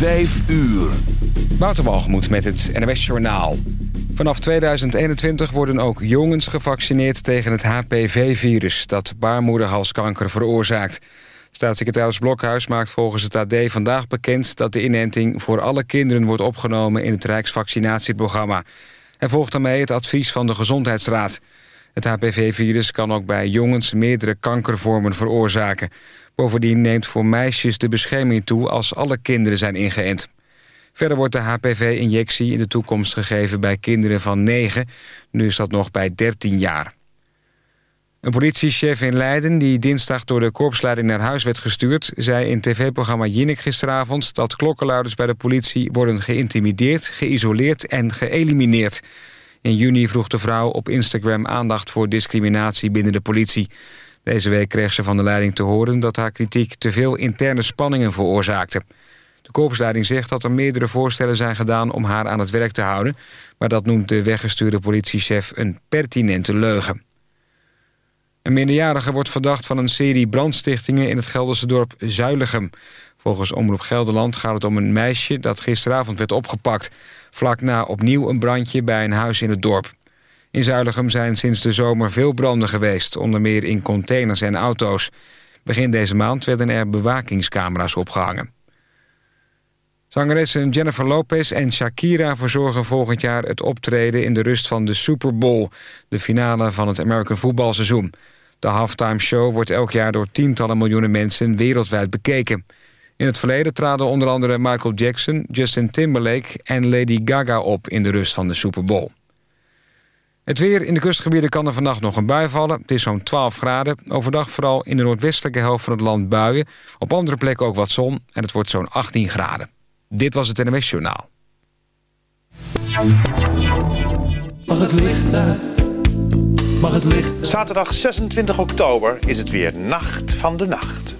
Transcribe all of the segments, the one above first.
Vijf uur. Wouterwalgemoed met het NWS Journaal. Vanaf 2021 worden ook jongens gevaccineerd tegen het HPV-virus... dat baarmoederhalskanker veroorzaakt. Staatssecretaris Blokhuis maakt volgens het AD vandaag bekend... dat de inenting voor alle kinderen wordt opgenomen in het Rijksvaccinatieprogramma. Hij volgt daarmee het advies van de Gezondheidsraad. Het HPV-virus kan ook bij jongens meerdere kankervormen veroorzaken. Bovendien neemt voor meisjes de bescherming toe als alle kinderen zijn ingeënt. Verder wordt de HPV-injectie in de toekomst gegeven bij kinderen van 9. Nu is dat nog bij 13 jaar. Een politiechef in Leiden die dinsdag door de korpsleiding naar huis werd gestuurd... zei in tv-programma Jinnik gisteravond dat klokkenluiders bij de politie... worden geïntimideerd, geïsoleerd en geëlimineerd. In juni vroeg de vrouw op Instagram aandacht voor discriminatie binnen de politie. Deze week kreeg ze van de leiding te horen dat haar kritiek te veel interne spanningen veroorzaakte. De korpsleiding zegt dat er meerdere voorstellen zijn gedaan om haar aan het werk te houden, maar dat noemt de weggestuurde politiechef een pertinente leugen. Een minderjarige wordt verdacht van een serie brandstichtingen in het Gelderse dorp Zuilichem. Volgens Omroep Gelderland gaat het om een meisje dat gisteravond werd opgepakt. Vlak na opnieuw een brandje bij een huis in het dorp. In Zuilichem zijn sinds de zomer veel branden geweest, onder meer in containers en auto's. Begin deze maand werden er bewakingscamera's opgehangen. Zangeressen Jennifer Lopez en Shakira verzorgen volgend jaar het optreden in de rust van de Super Bowl, de finale van het American voetbalseizoen. De halftime show wordt elk jaar door tientallen miljoenen mensen wereldwijd bekeken. In het verleden traden onder andere Michael Jackson, Justin Timberlake en Lady Gaga op in de rust van de Super Bowl. Het weer in de kustgebieden kan er vannacht nog een bui vallen. Het is zo'n 12 graden. Overdag vooral in de noordwestelijke helft van het land buien. Op andere plekken ook wat zon en het wordt zo'n 18 graden. Dit was het NMS Journaal. Mag het licht uit? Mag het licht Zaterdag 26 oktober is het weer Nacht van de Nacht.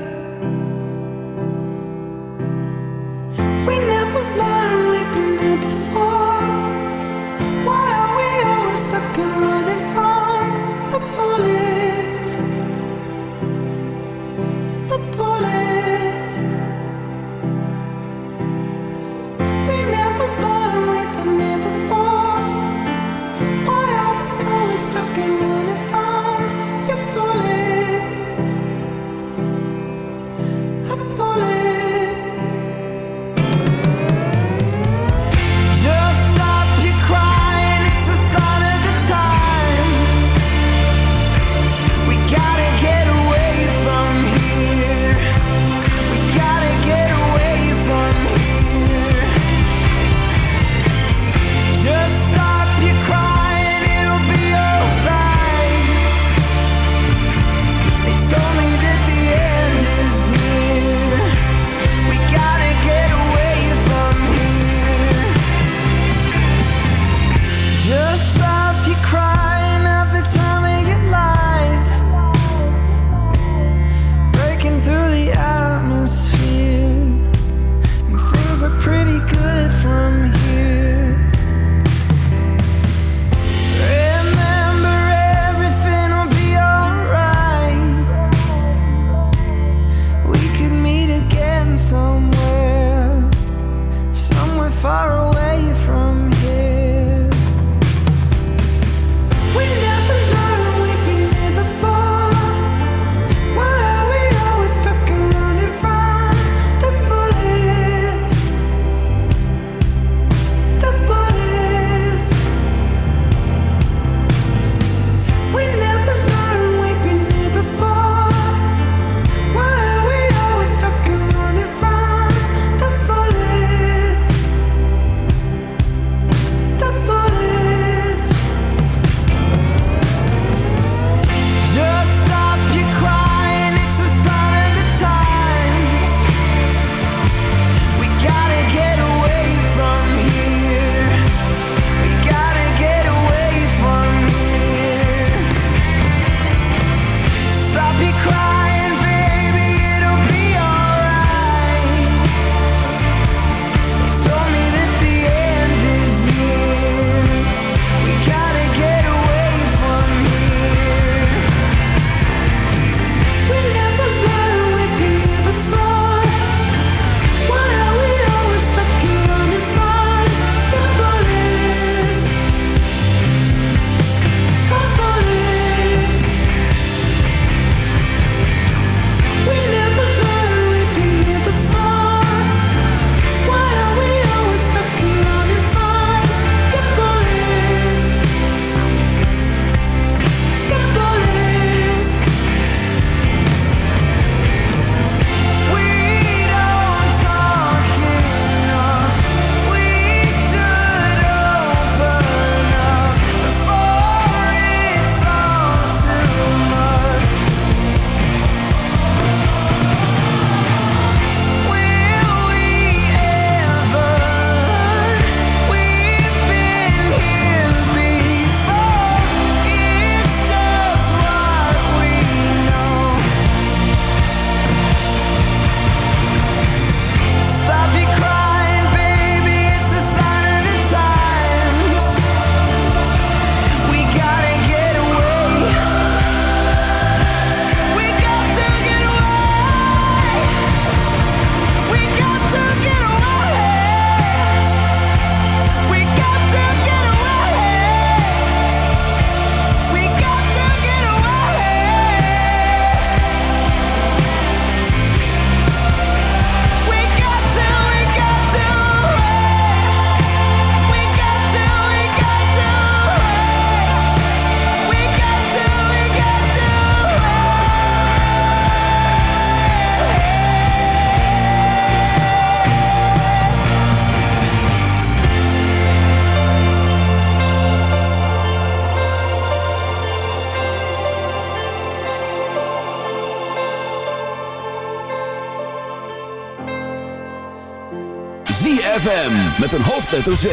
hoofdletter Z.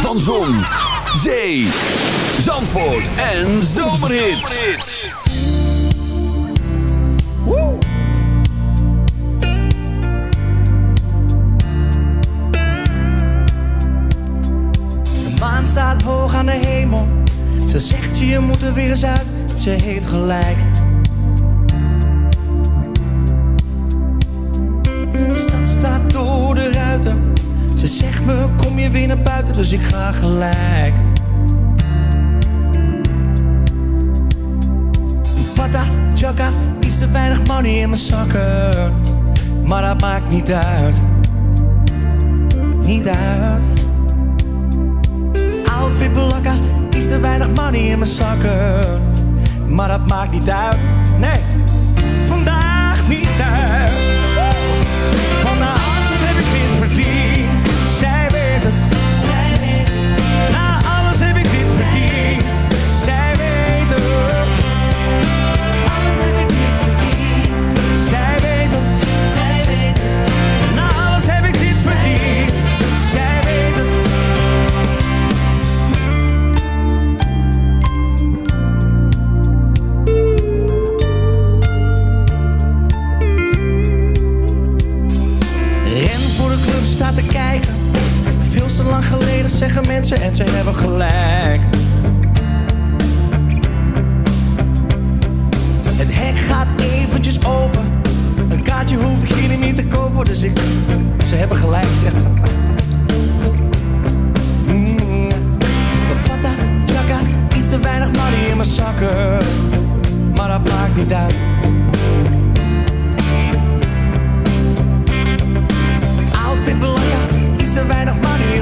Van Zon, Zee, Zandvoort en Zomerhit. De maan staat hoog aan de hemel. Ze zegt je moet er weer eens uit. Ze heeft gelijk. kom je weer naar buiten, dus ik ga gelijk. Pata, chaka, iets te weinig money in mijn zakken. Maar dat maakt niet uit. Niet uit. Outfit belakka, is te weinig money in mijn zakken. Maar dat maakt niet uit. Nee, vandaag niet uit. dat zeggen mensen en ze hebben gelijk. Het hek gaat eventjes open. Een kaartje hoef ik hier niet te kopen, dus ik... Ze hebben gelijk, papata Mm. Chaka, iets te weinig money in mijn zakken. Maar dat maakt niet uit.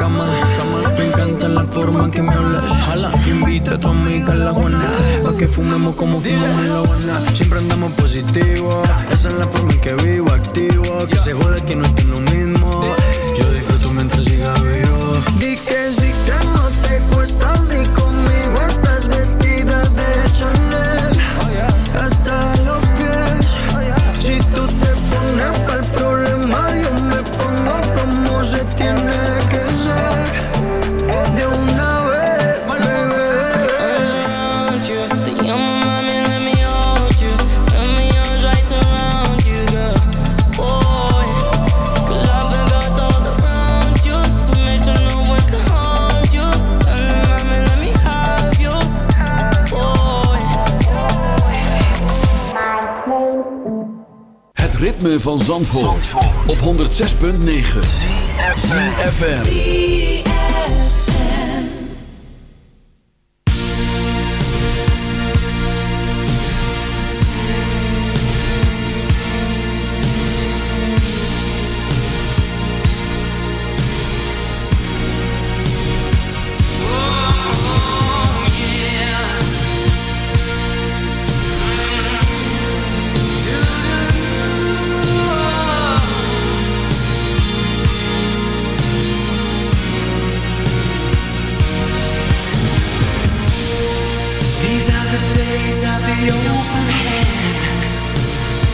наркоман 6.9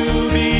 to be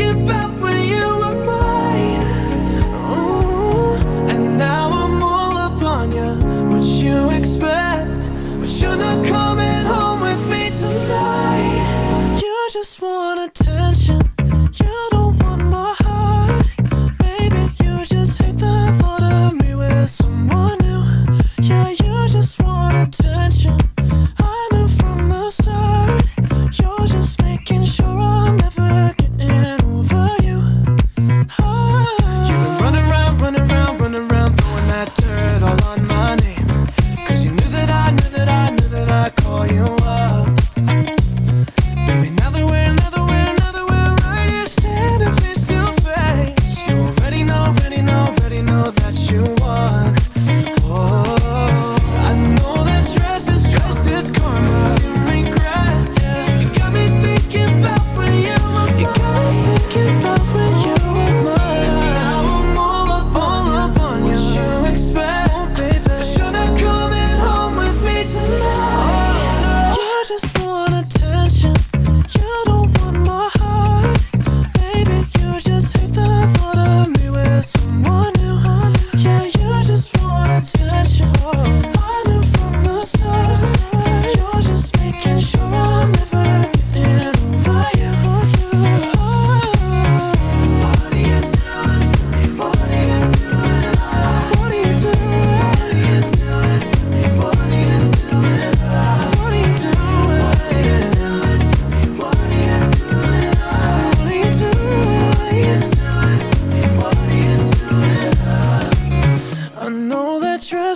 give up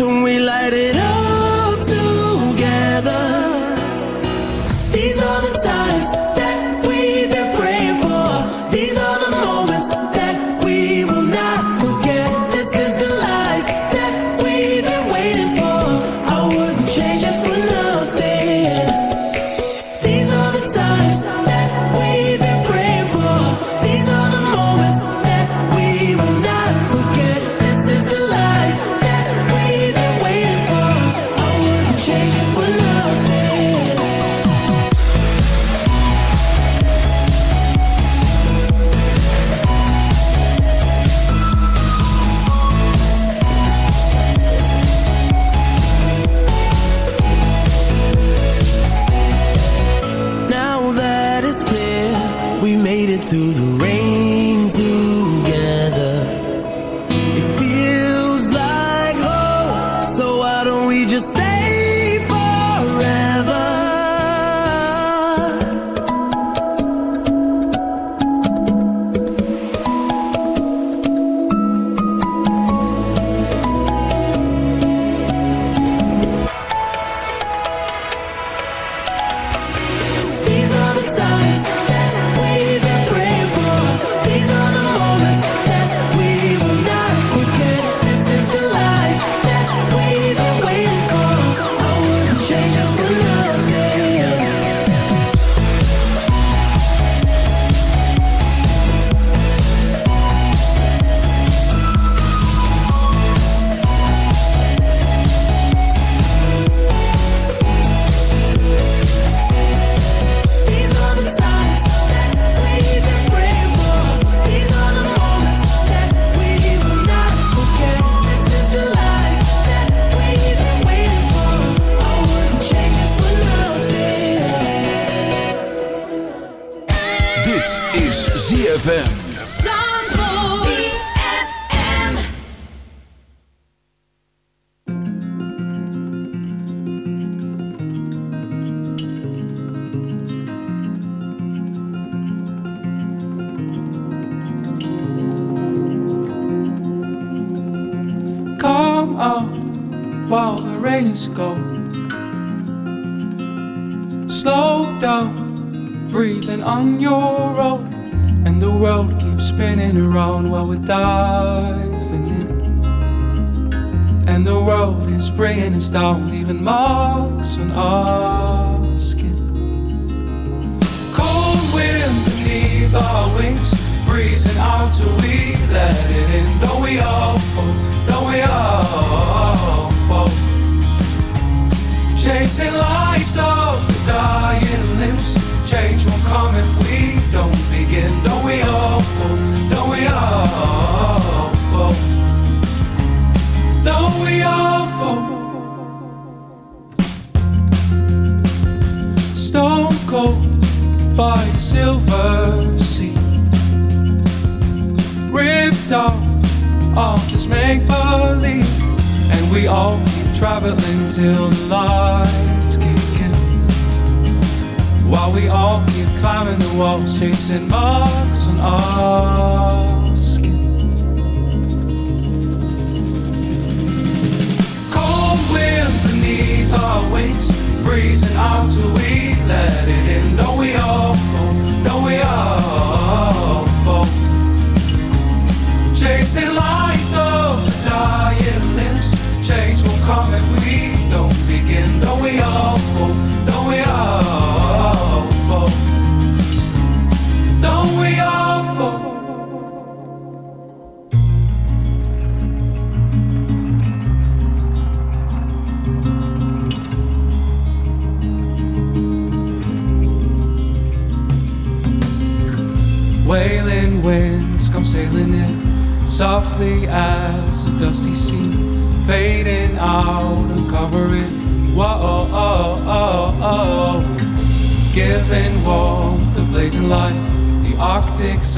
when we light it up.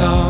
song.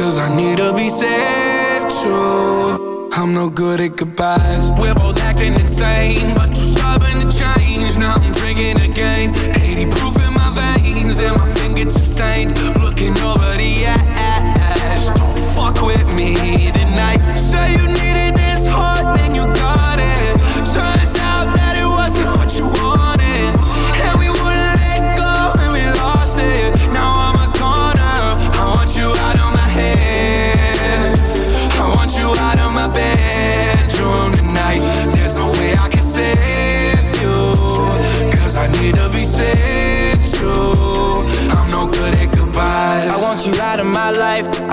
Cause I need to be saved too. I'm no good at goodbyes. We're both acting insane, but you're stubborn to change. Now I'm drinking